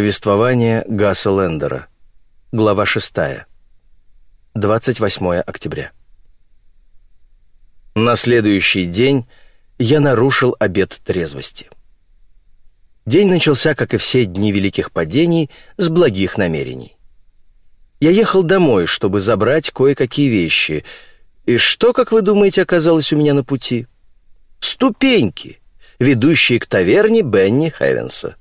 Повествование Гасса Лендера. Глава 6. 28 октября. На следующий день я нарушил обет трезвости. День начался, как и все дни великих падений, с благих намерений. Я ехал домой, чтобы забрать кое-какие вещи. И что, как вы думаете, оказалось у меня на пути? Ступеньки, ведущие к таверне Бенни Хевенса.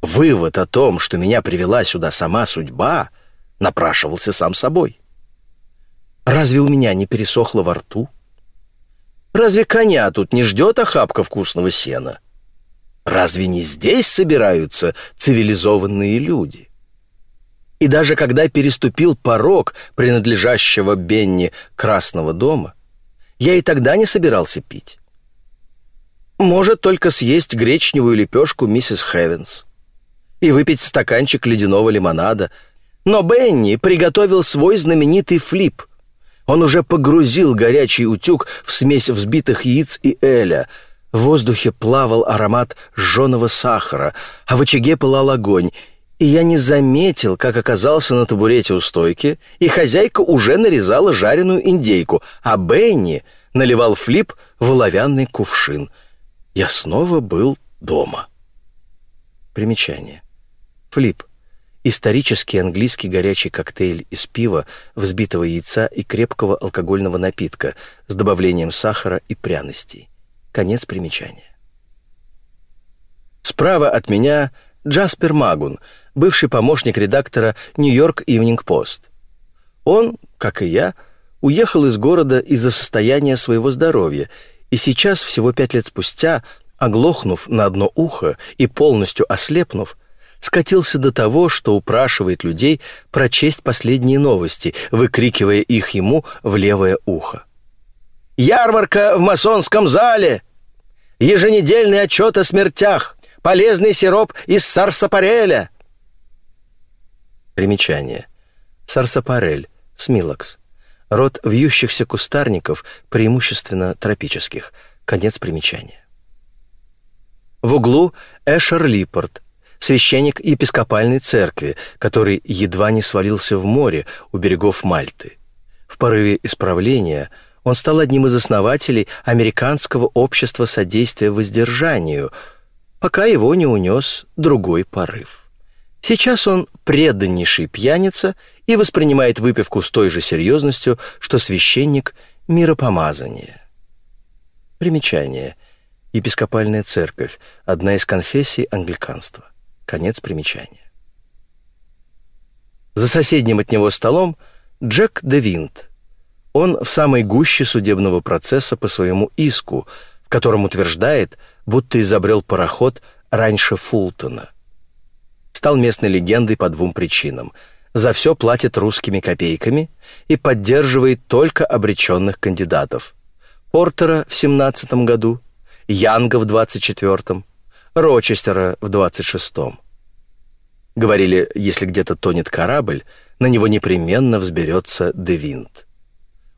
Вывод о том, что меня привела сюда сама судьба, напрашивался сам собой. Разве у меня не пересохло во рту? Разве коня тут не ждет охапка вкусного сена? Разве не здесь собираются цивилизованные люди? И даже когда переступил порог принадлежащего Бенни Красного дома, я и тогда не собирался пить. Может только съесть гречневую лепешку миссис Хевенс и выпить стаканчик ледяного лимонада. Но Бенни приготовил свой знаменитый флип. Он уже погрузил горячий утюг в смесь взбитых яиц и эля. В воздухе плавал аромат жженого сахара, а в очаге пылал огонь. И я не заметил, как оказался на табурете у стойки, и хозяйка уже нарезала жареную индейку, а Бенни наливал флип в оловянный кувшин. Я снова был дома. Примечание. Флип. Исторический английский горячий коктейль из пива, взбитого яйца и крепкого алкогольного напитка с добавлением сахара и пряностей. Конец примечания. Справа от меня Джаспер Магун, бывший помощник редактора «Нью-Йорк Ивнинг Пост». Он, как и я, уехал из города из-за состояния своего здоровья, и сейчас, всего пять лет спустя, оглохнув на одно ухо и полностью ослепнув, скатился до того, что упрашивает людей прочесть последние новости, выкрикивая их ему в левое ухо. «Ярмарка в масонском зале! Еженедельный отчет о смертях! Полезный сироп из сарсапареля!» Примечание. Сарсапарель, смилакс. Род вьющихся кустарников, преимущественно тропических. Конец примечания. В углу Эшер Липпорт – священник епископальной церкви, который едва не свалился в море у берегов Мальты. В порыве исправления он стал одним из основателей Американского общества содействия воздержанию, пока его не унес другой порыв. Сейчас он преданнейший пьяница и воспринимает выпивку с той же серьезностью, что священник миропомазания. Примечание. Епископальная церковь – одна из конфессий англиканства. Конец примечания. За соседним от него столом Джек де Винт. Он в самой гуще судебного процесса по своему иску, в котором утверждает, будто изобрел пароход раньше Фултона. Стал местной легендой по двум причинам. За все платит русскими копейками и поддерживает только обреченных кандидатов. Портера в 17 году, Янга в 24-м, Рочестера в 26-м. Говорили, если где-то тонет корабль, на него непременно взберется Девинт.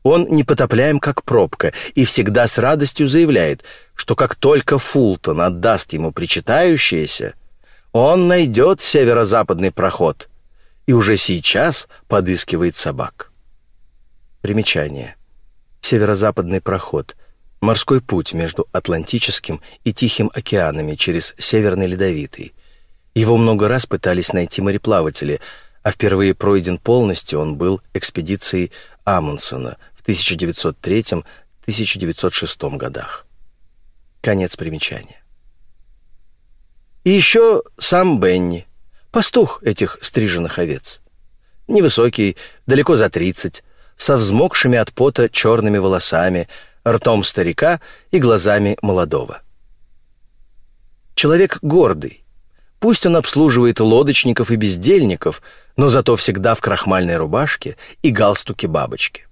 Он непотопляем, как пробка, и всегда с радостью заявляет, что как только Фултон отдаст ему причитающееся, он найдет северо-западный проход и уже сейчас подыскивает собак. Примечание. Северо-западный проход Морской путь между Атлантическим и Тихим океанами через Северный Ледовитый. Его много раз пытались найти мореплаватели, а впервые пройден полностью он был экспедицией Амундсена в 1903-1906 годах. Конец примечания. И еще сам Бенни, пастух этих стриженных овец. Невысокий, далеко за тридцать, со взмокшими от пота черными волосами – ртом старика и глазами молодого. Человек гордый. Пусть он обслуживает лодочников и бездельников, но зато всегда в крахмальной рубашке и галстуке бабочки.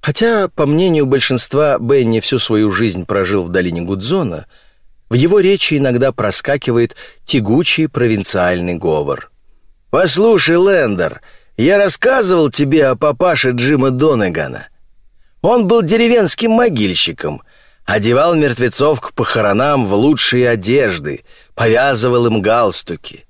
Хотя, по мнению большинства, Бенни всю свою жизнь прожил в долине Гудзона, в его речи иногда проскакивает тягучий провинциальный говор. «Послушай, Лендер, я рассказывал тебе о папаше Джима Донегана. Он был деревенским могильщиком, одевал мертвецов к похоронам в лучшие одежды, повязывал им галстуки.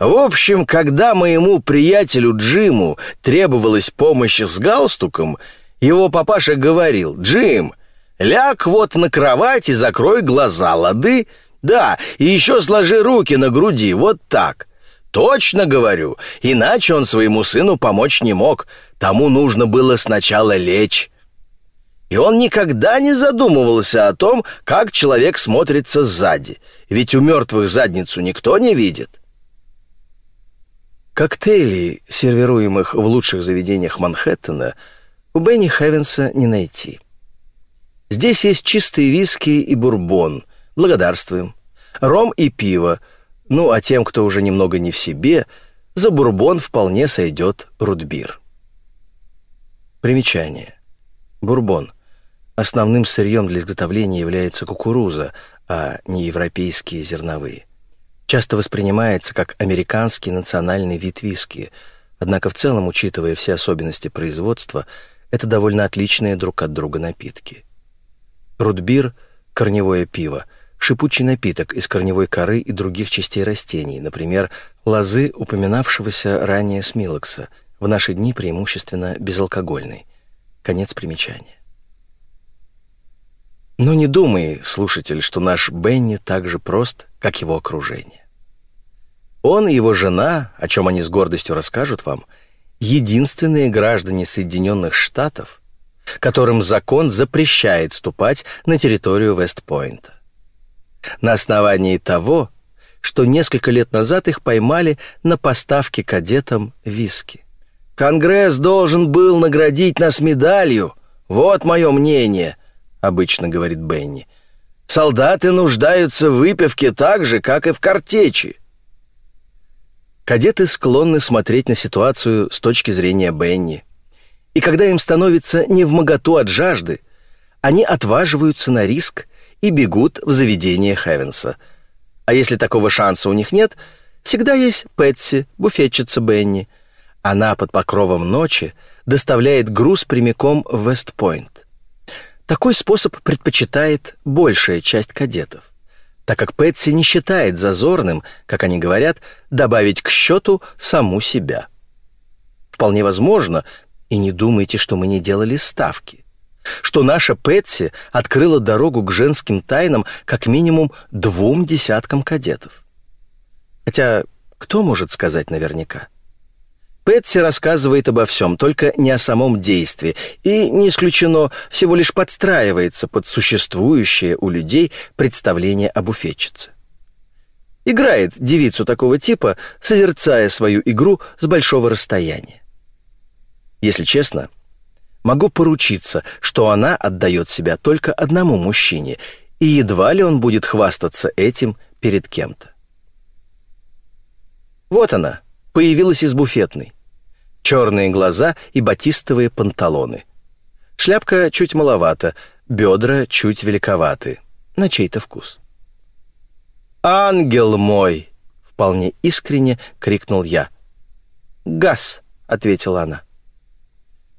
В общем, когда моему приятелю Джиму требовалась помощь с галстуком, его папаша говорил, «Джим, ляг вот на кровать и закрой глаза, лады? Да, и еще сложи руки на груди, вот так». «Точно говорю, иначе он своему сыну помочь не мог. Тому нужно было сначала лечь». И он никогда не задумывался о том, как человек смотрится сзади, ведь у мертвых задницу никто не видит. Коктейлей, сервируемых в лучших заведениях Манхэттена, у Бенни Хевенса не найти. Здесь есть чистые виски и бурбон, благодарствуем, ром и пиво, ну а тем, кто уже немного не в себе, за бурбон вполне сойдет рудбир. Примечание. Бурбон – Основным сырьем для изготовления является кукуруза, а не европейские зерновые. Часто воспринимается как американский национальный вид виски, однако в целом, учитывая все особенности производства, это довольно отличные друг от друга напитки. Рудбир – корневое пиво, шипучий напиток из корневой коры и других частей растений, например, лозы упоминавшегося ранее смилокса, в наши дни преимущественно безалкогольный. Конец примечания. Но не думай, слушатель, что наш Бенни так же прост, как его окружение. Он и его жена, о чем они с гордостью расскажут вам, единственные граждане Соединенных Штатов, которым закон запрещает ступать на территорию Вестпойнта. На основании того, что несколько лет назад их поймали на поставке кадетам виски. «Конгресс должен был наградить нас медалью, вот мое мнение», — обычно говорит Бенни. «Солдаты нуждаются в выпивке так же, как и в картечи». Кадеты склонны смотреть на ситуацию с точки зрения Бенни. И когда им становится не в моготу от жажды, они отваживаются на риск и бегут в заведение Хевенса. А если такого шанса у них нет, всегда есть Пэтси, буфетчица Бенни. Она под покровом ночи доставляет груз прямиком в Вестпойнт. Такой способ предпочитает большая часть кадетов, так как Пэтси не считает зазорным, как они говорят, добавить к счету саму себя. Вполне возможно, и не думайте, что мы не делали ставки, что наша Пэтси открыла дорогу к женским тайнам как минимум двум десяткам кадетов. Хотя кто может сказать наверняка? Пэтси рассказывает обо всем, только не о самом действии, и, не исключено, всего лишь подстраивается под существующее у людей представление об буфетчице. Играет девицу такого типа, созерцая свою игру с большого расстояния. Если честно, могу поручиться, что она отдает себя только одному мужчине, и едва ли он будет хвастаться этим перед кем-то. Вот она, появилась из буфетной черные глаза и батистовые панталоны. Шляпка чуть маловато, бедра чуть великоваты, на чей-то вкус. «Ангел мой!» — вполне искренне крикнул я. «Газ!» — ответила она.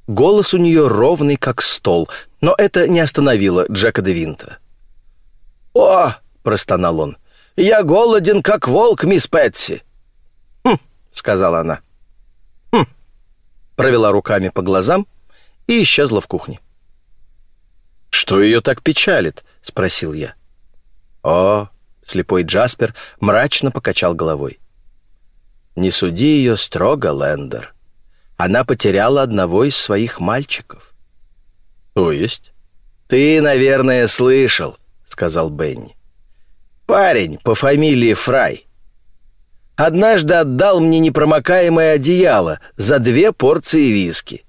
Голос у нее ровный, как стол, но это не остановило Джека де Винта. «О!» — простонал он. «Я голоден, как волк, мисс Пэтси!» «Хм!» — сказала она провела руками по глазам и исчезла в кухне. «Что ее так печалит?» — спросил я. «О!» — слепой Джаспер мрачно покачал головой. «Не суди ее строго, Лендер. Она потеряла одного из своих мальчиков». «То есть?» «Ты, наверное, слышал», — сказал Бенни. «Парень по фамилии Фрай однажды отдал мне непромокаемое одеяло за две порции виски.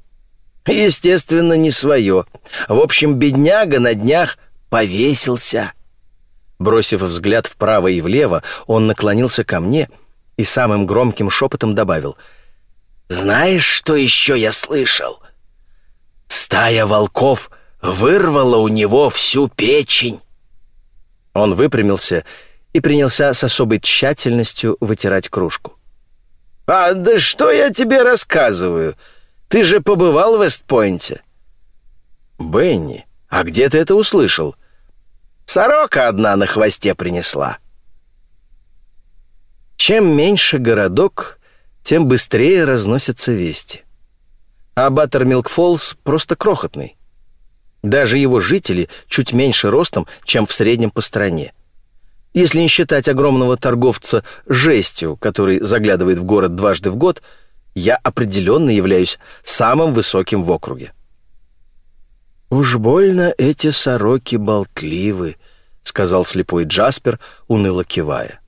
Естественно, не свое. В общем, бедняга на днях повесился. Бросив взгляд вправо и влево, он наклонился ко мне и самым громким шепотом добавил. «Знаешь, что еще я слышал? Стая волков вырвала у него всю печень». Он выпрямился и принялся с особой тщательностью вытирать кружку. «А, да что я тебе рассказываю? Ты же побывал в Вестпойнте». «Бенни, а где ты это услышал?» «Сорока одна на хвосте принесла». Чем меньше городок, тем быстрее разносятся вести. А Баттермилк-Фоллс просто крохотный. Даже его жители чуть меньше ростом, чем в среднем по стране. Если не считать огромного торговца жестью, который заглядывает в город дважды в год, я определенно являюсь самым высоким в округе. «Уж больно эти сороки болтливы», — сказал слепой Джаспер, уныло кивая.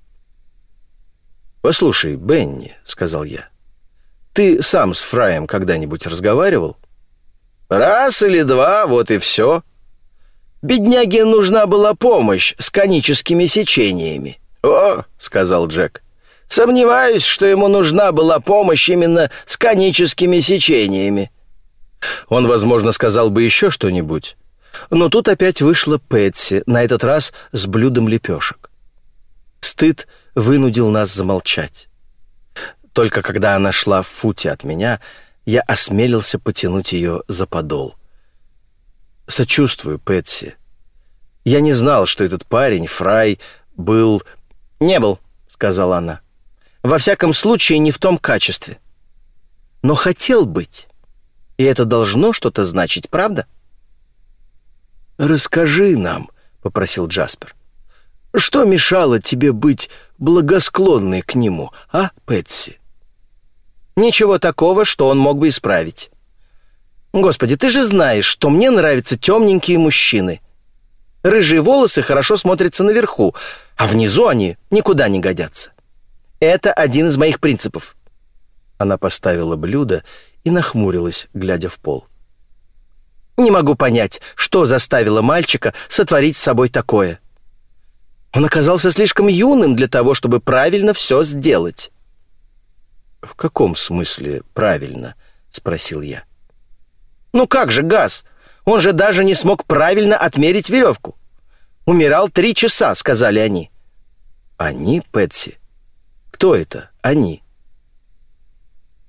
«Послушай, Бенни», — сказал я, — «ты сам с Фраем когда-нибудь разговаривал?» «Раз или два, вот и все», Бедняге нужна была помощь с коническими сечениями. «О», — сказал Джек, — «сомневаюсь, что ему нужна была помощь именно с коническими сечениями». Он, возможно, сказал бы еще что-нибудь, но тут опять вышла Пэтси, на этот раз с блюдом лепешек. Стыд вынудил нас замолчать. Только когда она шла в футе от меня, я осмелился потянуть ее за подол. «Сочувствую, Пэтси. Я не знал, что этот парень, Фрай, был...» «Не был», — сказала она. «Во всяком случае, не в том качестве. Но хотел быть. И это должно что-то значить, правда?» «Расскажи нам», — попросил Джаспер. «Что мешало тебе быть благосклонной к нему, а, Пэтси?» «Ничего такого, что он мог бы исправить. Господи, ты же знаешь, что мне нравятся темненькие мужчины. Рыжие волосы хорошо смотрятся наверху, а внизу они никуда не годятся. Это один из моих принципов». Она поставила блюдо и нахмурилась, глядя в пол. «Не могу понять, что заставило мальчика сотворить с собой такое. Он оказался слишком юным для того, чтобы правильно все сделать». «В каком смысле правильно?» — спросил я. Ну как же газ? Он же даже не смог правильно отмерить веревку. Умирал три часа, сказали они. Они, Пэтси? Кто это? Они?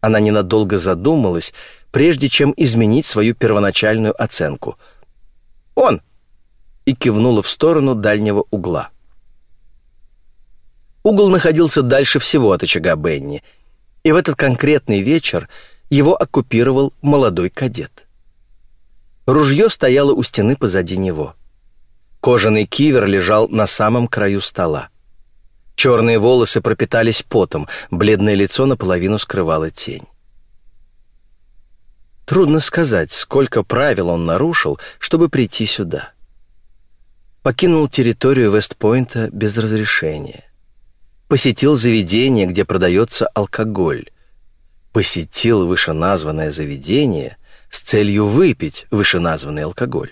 Она ненадолго задумалась, прежде чем изменить свою первоначальную оценку. «Он!» и кивнула в сторону дальнего угла. Угол находился дальше всего от очага Бенни, и в этот конкретный вечер его оккупировал молодой кадет. Ружье стояло у стены позади него. Кожаный кивер лежал на самом краю стола. Черные волосы пропитались потом, бледное лицо наполовину скрывало тень. Трудно сказать, сколько правил он нарушил, чтобы прийти сюда. Покинул территорию Вестпойнта без разрешения. Посетил заведение, где продается алкоголь. Посетил вышеназванное заведение — с целью выпить вышеназванный алкоголь.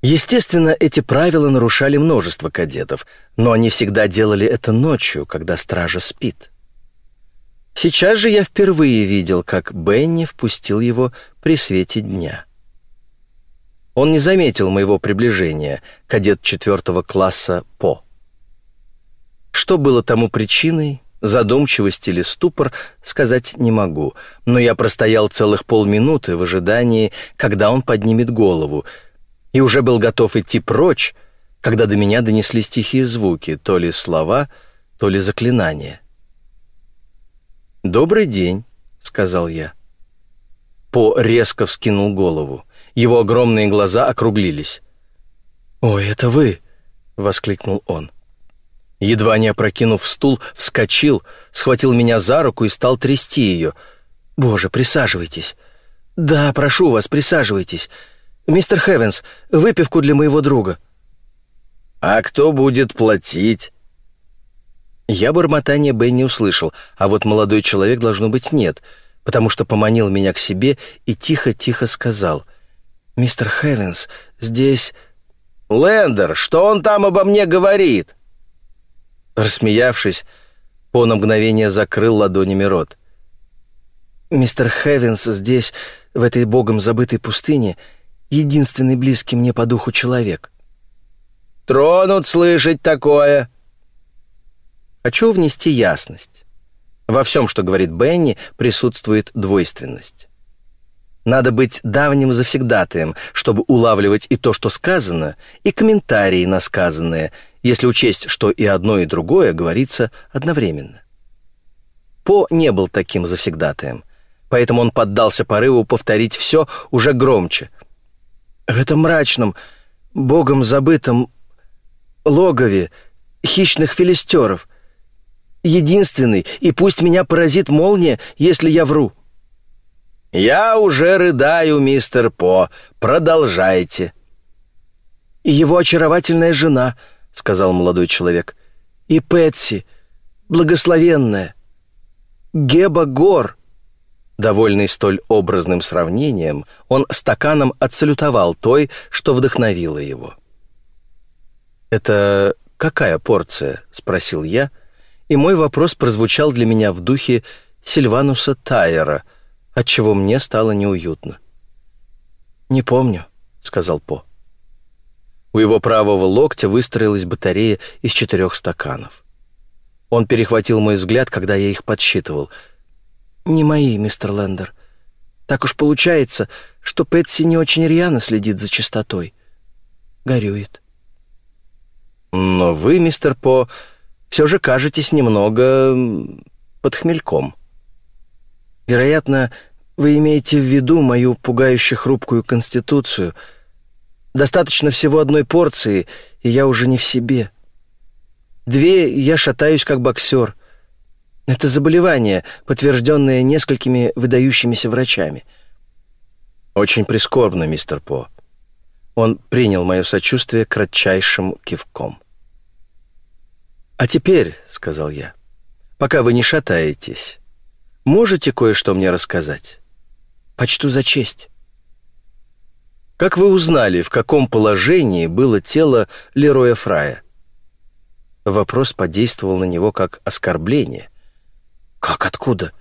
Естественно, эти правила нарушали множество кадетов, но они всегда делали это ночью, когда стража спит. Сейчас же я впервые видел, как Бенни впустил его при свете дня. Он не заметил моего приближения, кадет четвертого класса По. Что было тому причиной, Задумчивость или ступор сказать не могу, но я простоял целых полминуты в ожидании, когда он поднимет голову, и уже был готов идти прочь, когда до меня донеслись тихие звуки, то ли слова, то ли заклинания. «Добрый день», — сказал я. По резко вскинул голову. Его огромные глаза округлились. «Ой, это вы!» — воскликнул он. Едва не опрокинув стул, вскочил, схватил меня за руку и стал трясти ее. «Боже, присаживайтесь!» «Да, прошу вас, присаживайтесь. Мистер Хевенс, выпивку для моего друга». «А кто будет платить?» Я бормотание Бенни услышал, а вот молодой человек, должно быть, нет, потому что поманил меня к себе и тихо-тихо сказал. «Мистер Хевенс, здесь...» «Лендер, что он там обо мне говорит?» Рассмеявшись, по на мгновение закрыл ладонями рот. «Мистер Хевенс здесь, в этой богом забытой пустыне, единственный близкий мне по духу человек». «Тронут слышать такое!» Хочу внести ясность. Во всем, что говорит Бенни, присутствует двойственность. Надо быть давним завсегдатаем, чтобы улавливать и то, что сказано, и комментарии на сказанное — если учесть, что и одно, и другое говорится одновременно. По не был таким завсегдатаем, поэтому он поддался порыву повторить все уже громче. «В этом мрачном, богом забытом логове хищных филистеров. Единственный, и пусть меня поразит молния, если я вру». «Я уже рыдаю, мистер По. Продолжайте». «И его очаровательная жена», — сказал молодой человек. «И Пэтси, благословенная. Геба Гор». Довольный столь образным сравнением, он стаканом отсалютовал той, что вдохновило его. «Это какая порция?» — спросил я, и мой вопрос прозвучал для меня в духе Сильвануса Тайера — отчего мне стало неуютно. «Не помню», — сказал По. У его правого локтя выстроилась батарея из четырех стаканов. Он перехватил мой взгляд, когда я их подсчитывал. «Не мои, мистер Лендер. Так уж получается, что Пэтси не очень рьяно следит за чистотой. Горюет». «Но вы, мистер По, все же кажетесь немного под хмельком». Вероятно, вы имеете в виду мою пугающе хрупкую конституцию. Достаточно всего одной порции, и я уже не в себе. Две, и я шатаюсь как боксер. Это заболевание, подтвержденное несколькими выдающимися врачами. Очень прискорбно, мистер По. Он принял мое сочувствие кратчайшим кивком. «А теперь», — сказал я, — «пока вы не шатаетесь, Можете кое-что мне рассказать? Почту за честь. Как вы узнали, в каком положении было тело Лероя Фрая? Вопрос подействовал на него как оскорбление. Как откуда?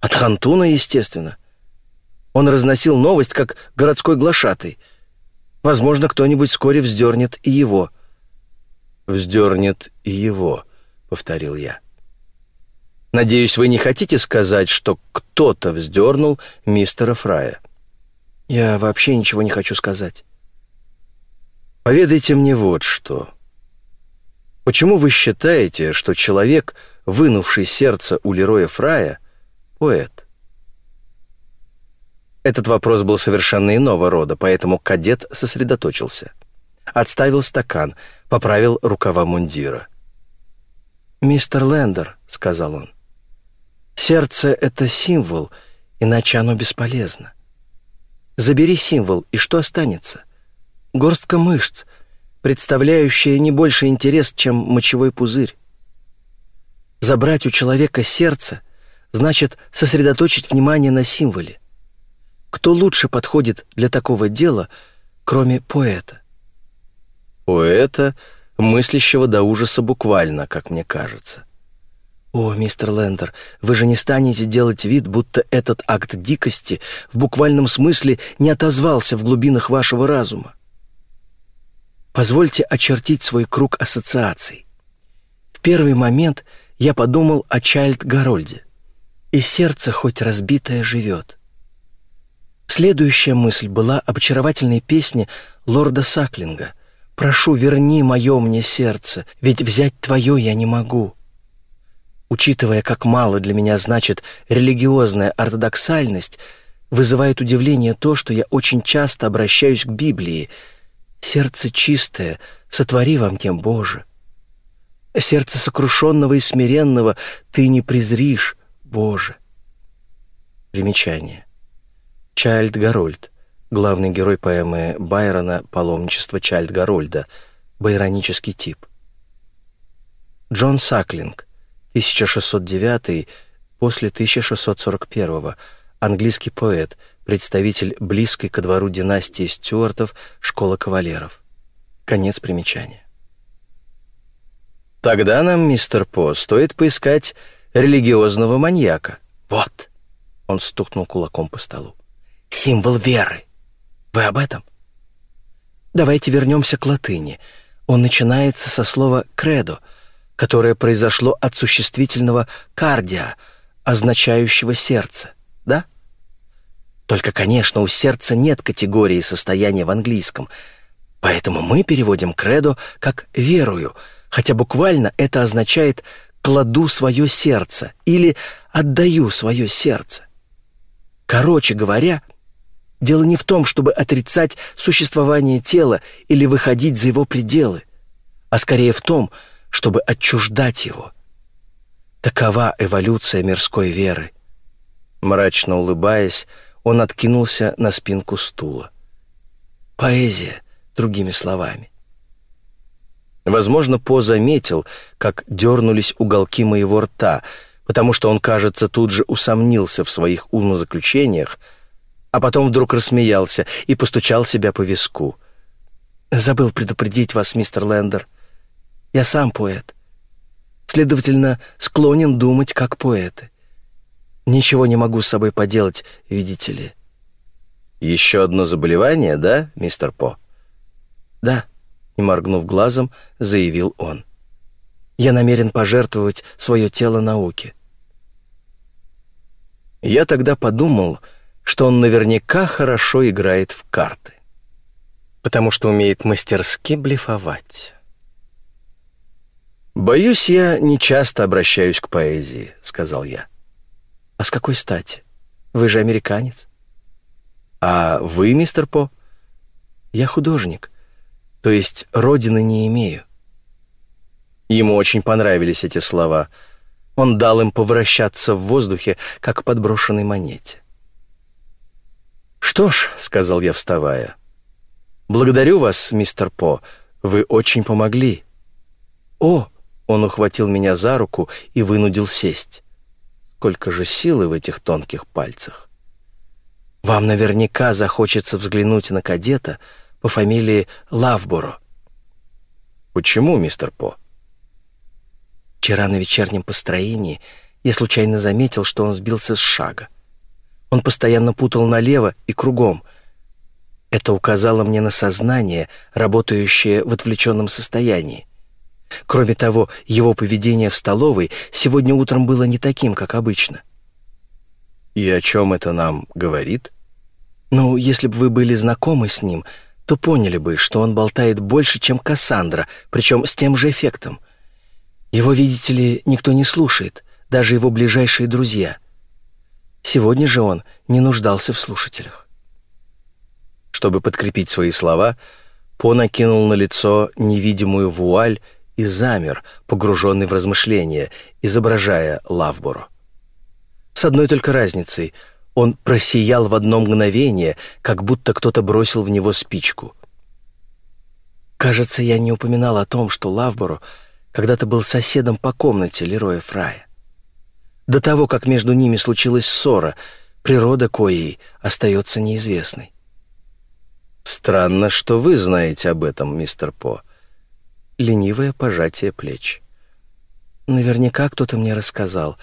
От Хантуна, естественно. Он разносил новость, как городской глашатый. Возможно, кто-нибудь вскоре вздернет и его. «Вздернет и его», — повторил я. Надеюсь, вы не хотите сказать, что кто-то вздернул мистера Фрая?» «Я вообще ничего не хочу сказать». «Поведайте мне вот что. Почему вы считаете, что человек, вынувший сердце у Лероя Фрая, поэт?» Этот вопрос был совершенно иного рода, поэтому кадет сосредоточился. Отставил стакан, поправил рукава мундира. «Мистер Лендер», — сказал он, — Сердце — это символ, иначе оно бесполезно. Забери символ, и что останется? Горстка мышц, представляющая не больше интерес, чем мочевой пузырь. Забрать у человека сердце значит сосредоточить внимание на символе. Кто лучше подходит для такого дела, кроме поэта? Поэта, мыслящего до ужаса буквально, как мне кажется. «О, мистер Лендер, вы же не станете делать вид, будто этот акт дикости в буквальном смысле не отозвался в глубинах вашего разума. Позвольте очертить свой круг ассоциаций. В первый момент я подумал о Чайльд Гарольде. И сердце, хоть разбитое, живет. Следующая мысль была об очаровательной песне лорда Саклинга «Прошу, верни мое мне сердце, ведь взять твое я не могу». Учитывая, как мало для меня значит религиозная ортодоксальность, вызывает удивление то, что я очень часто обращаюсь к Библии. «Сердце чистое, сотвори вам кем Боже». «Сердце сокрушенного и смиренного ты не презришь, Боже». Примечание. Чайльд Гарольд, главный герой поэмы Байрона «Паломничество Чайльд Гарольда», байронический тип. Джон Саклинг – 1609 после 1641 английский поэт, представитель близкой ко двору династии Стюартов, школа кавалеров. Конец примечания. Тогда нам, мистер По, стоит поискать религиозного маньяка. Вот. Он стукнул кулаком по столу. Символ веры. Вы об этом? Давайте вернемся к латыни. Он начинается со слова «кредо», которое произошло от существительного «кардиа», означающего «сердце», да? Только, конечно, у сердца нет категории состояния в английском, поэтому мы переводим «кредо» как «верую», Хотя буквально это означает «кладу свое сердце» или «отдаю свое сердце». Короче говоря, дело не в том, чтобы отрицать существование тела или выходить за его пределы, а скорее в том, чтобы отчуждать его. Такова эволюция мирской веры. Мрачно улыбаясь, он откинулся на спинку стула. Поэзия, другими словами. Возможно, По заметил, как дернулись уголки моего рта, потому что он, кажется, тут же усомнился в своих умозаключениях, а потом вдруг рассмеялся и постучал себя по виску. «Забыл предупредить вас, мистер Лендер. Я сам поэт. Следовательно, склонен думать как поэты. Ничего не могу с собой поделать, видите ли». «Еще одно заболевание, да, мистер По?» «Да», и, моргнув глазом, заявил он. «Я намерен пожертвовать свое тело науке». Я тогда подумал, что он наверняка хорошо играет в карты, потому что умеет мастерски блефовать. «Боюсь, я не часто обращаюсь к поэзии», — сказал я. «А с какой стати? Вы же американец». «А вы, мистер По?» «Я художник то есть родины не имею». Ему очень понравились эти слова. Он дал им повращаться в воздухе, как подброшенной монете. «Что ж», — сказал я, вставая, — «благодарю вас, мистер По, вы очень помогли». «О!» — он ухватил меня за руку и вынудил сесть. Сколько же силы в этих тонких пальцах. «Вам наверняка захочется взглянуть на кадета», по фамилии Лавборо. Почему, мистер По? Вчера на вечернем построении я случайно заметил, что он сбился с шага. Он постоянно путал налево и кругом. Это указало мне на сознание, работающее в отвлеченном состоянии. Кроме того, его поведение в столовой сегодня утром было не таким, как обычно. И о чем это нам говорит? Ну, если бы вы были знакомы с ним, то поняли бы, что он болтает больше, чем Кассандра, причем с тем же эффектом. Его, видите ли, никто не слушает, даже его ближайшие друзья. Сегодня же он не нуждался в слушателях. Чтобы подкрепить свои слова, По накинул на лицо невидимую вуаль и замер, погруженный в размышления, изображая Лавборо. С одной только разницей — он просиял в одно мгновение, как будто кто-то бросил в него спичку. Кажется, я не упоминал о том, что Лавборо когда-то был соседом по комнате Лероя Фрая. До того, как между ними случилась ссора, природа коей остается неизвестной. «Странно, что вы знаете об этом, мистер По». Ленивое пожатие плеч. «Наверняка кто-то мне рассказал.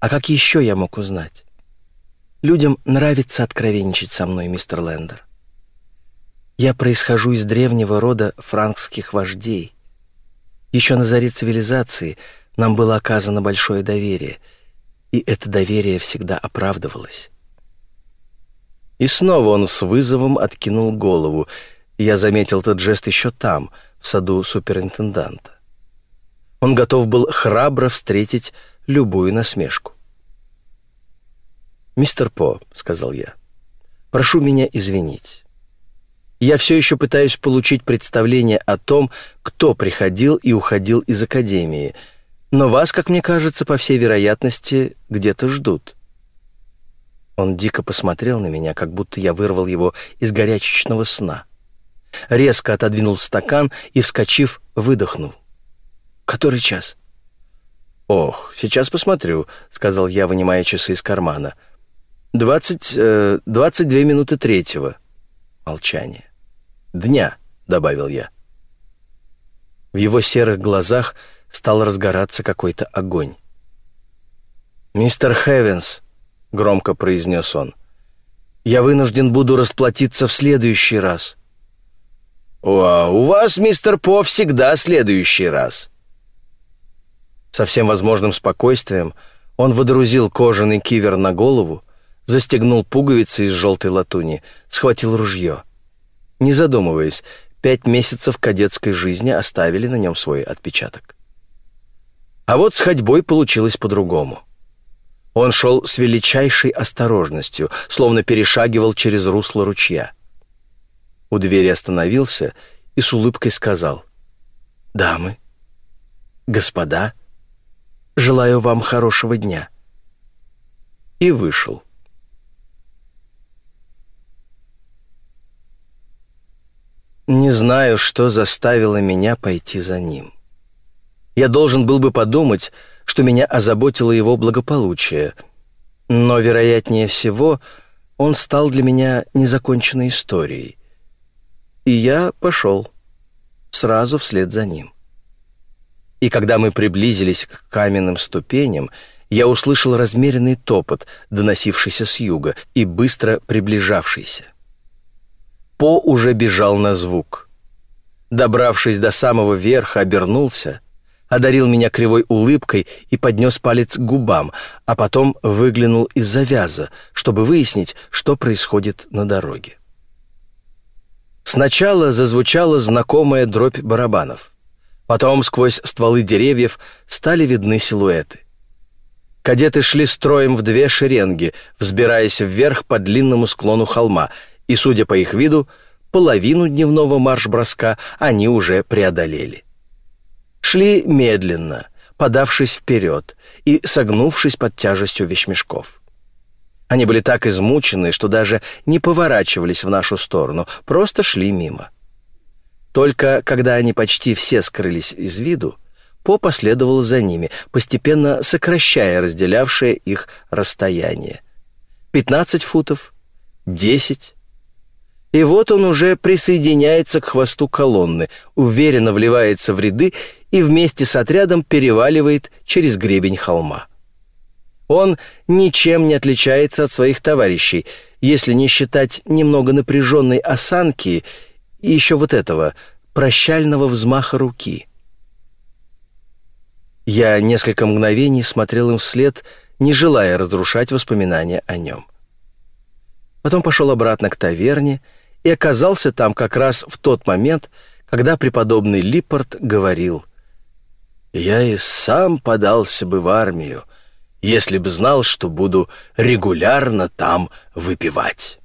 А как еще я мог узнать?» Людям нравится откровенничать со мной, мистер Лендер. Я происхожу из древнего рода франкских вождей. Еще на заре цивилизации нам было оказано большое доверие, и это доверие всегда оправдывалось. И снова он с вызовом откинул голову. Я заметил этот жест еще там, в саду суперинтенданта. Он готов был храбро встретить любую насмешку. «Мистер По», — сказал я, — «прошу меня извинить. Я все еще пытаюсь получить представление о том, кто приходил и уходил из Академии, но вас, как мне кажется, по всей вероятности, где-то ждут». Он дико посмотрел на меня, как будто я вырвал его из горячечного сна. Резко отодвинул стакан и, вскочив, выдохнул. «Который час?» «Ох, сейчас посмотрю», — сказал я, вынимая часы из кармана — «Двадцать... Э, двадцать две минуты третьего». Молчание. «Дня», — добавил я. В его серых глазах стал разгораться какой-то огонь. «Мистер Хевенс», — громко произнес он, — «я вынужден буду расплатиться в следующий раз». «О, у вас, мистер По, всегда следующий раз». Со всем возможным спокойствием он водрузил кожаный кивер на голову, застегнул пуговицы из желтой латуни, схватил ружье. Не задумываясь, пять месяцев кадетской жизни оставили на нем свой отпечаток. А вот с ходьбой получилось по-другому. Он шел с величайшей осторожностью, словно перешагивал через русло ручья. У двери остановился и с улыбкой сказал «Дамы, господа, желаю вам хорошего дня». И вышел. Не знаю, что заставило меня пойти за ним. Я должен был бы подумать, что меня озаботило его благополучие, но, вероятнее всего, он стал для меня незаконченной историей. И я пошел сразу вслед за ним. И когда мы приблизились к каменным ступеням, я услышал размеренный топот, доносившийся с юга и быстро приближавшийся. По уже бежал на звук. Добравшись до самого верха, обернулся, одарил меня кривой улыбкой и поднес палец к губам, а потом выглянул из завяза, чтобы выяснить, что происходит на дороге. Сначала зазвучала знакомая дробь барабанов. Потом сквозь стволы деревьев стали видны силуэты. Кадеты шли строем в две шеренги, взбираясь вверх по длинному склону холма, и, судя по их виду, половину дневного марш-броска они уже преодолели. Шли медленно, подавшись вперед и согнувшись под тяжестью вещмешков. Они были так измучены, что даже не поворачивались в нашу сторону, просто шли мимо. Только когда они почти все скрылись из виду, По последовал за ними, постепенно сокращая разделявшее их расстояние. Пятнадцать футов, десять, и вот он уже присоединяется к хвосту колонны, уверенно вливается в ряды и вместе с отрядом переваливает через гребень холма. Он ничем не отличается от своих товарищей, если не считать немного напряженной осанки и еще вот этого прощального взмаха руки. Я несколько мгновений смотрел им вслед, не желая разрушать воспоминания о нем. Потом пошел обратно к таверне — и оказался там как раз в тот момент, когда преподобный Липпорт говорил «Я и сам подался бы в армию, если бы знал, что буду регулярно там выпивать».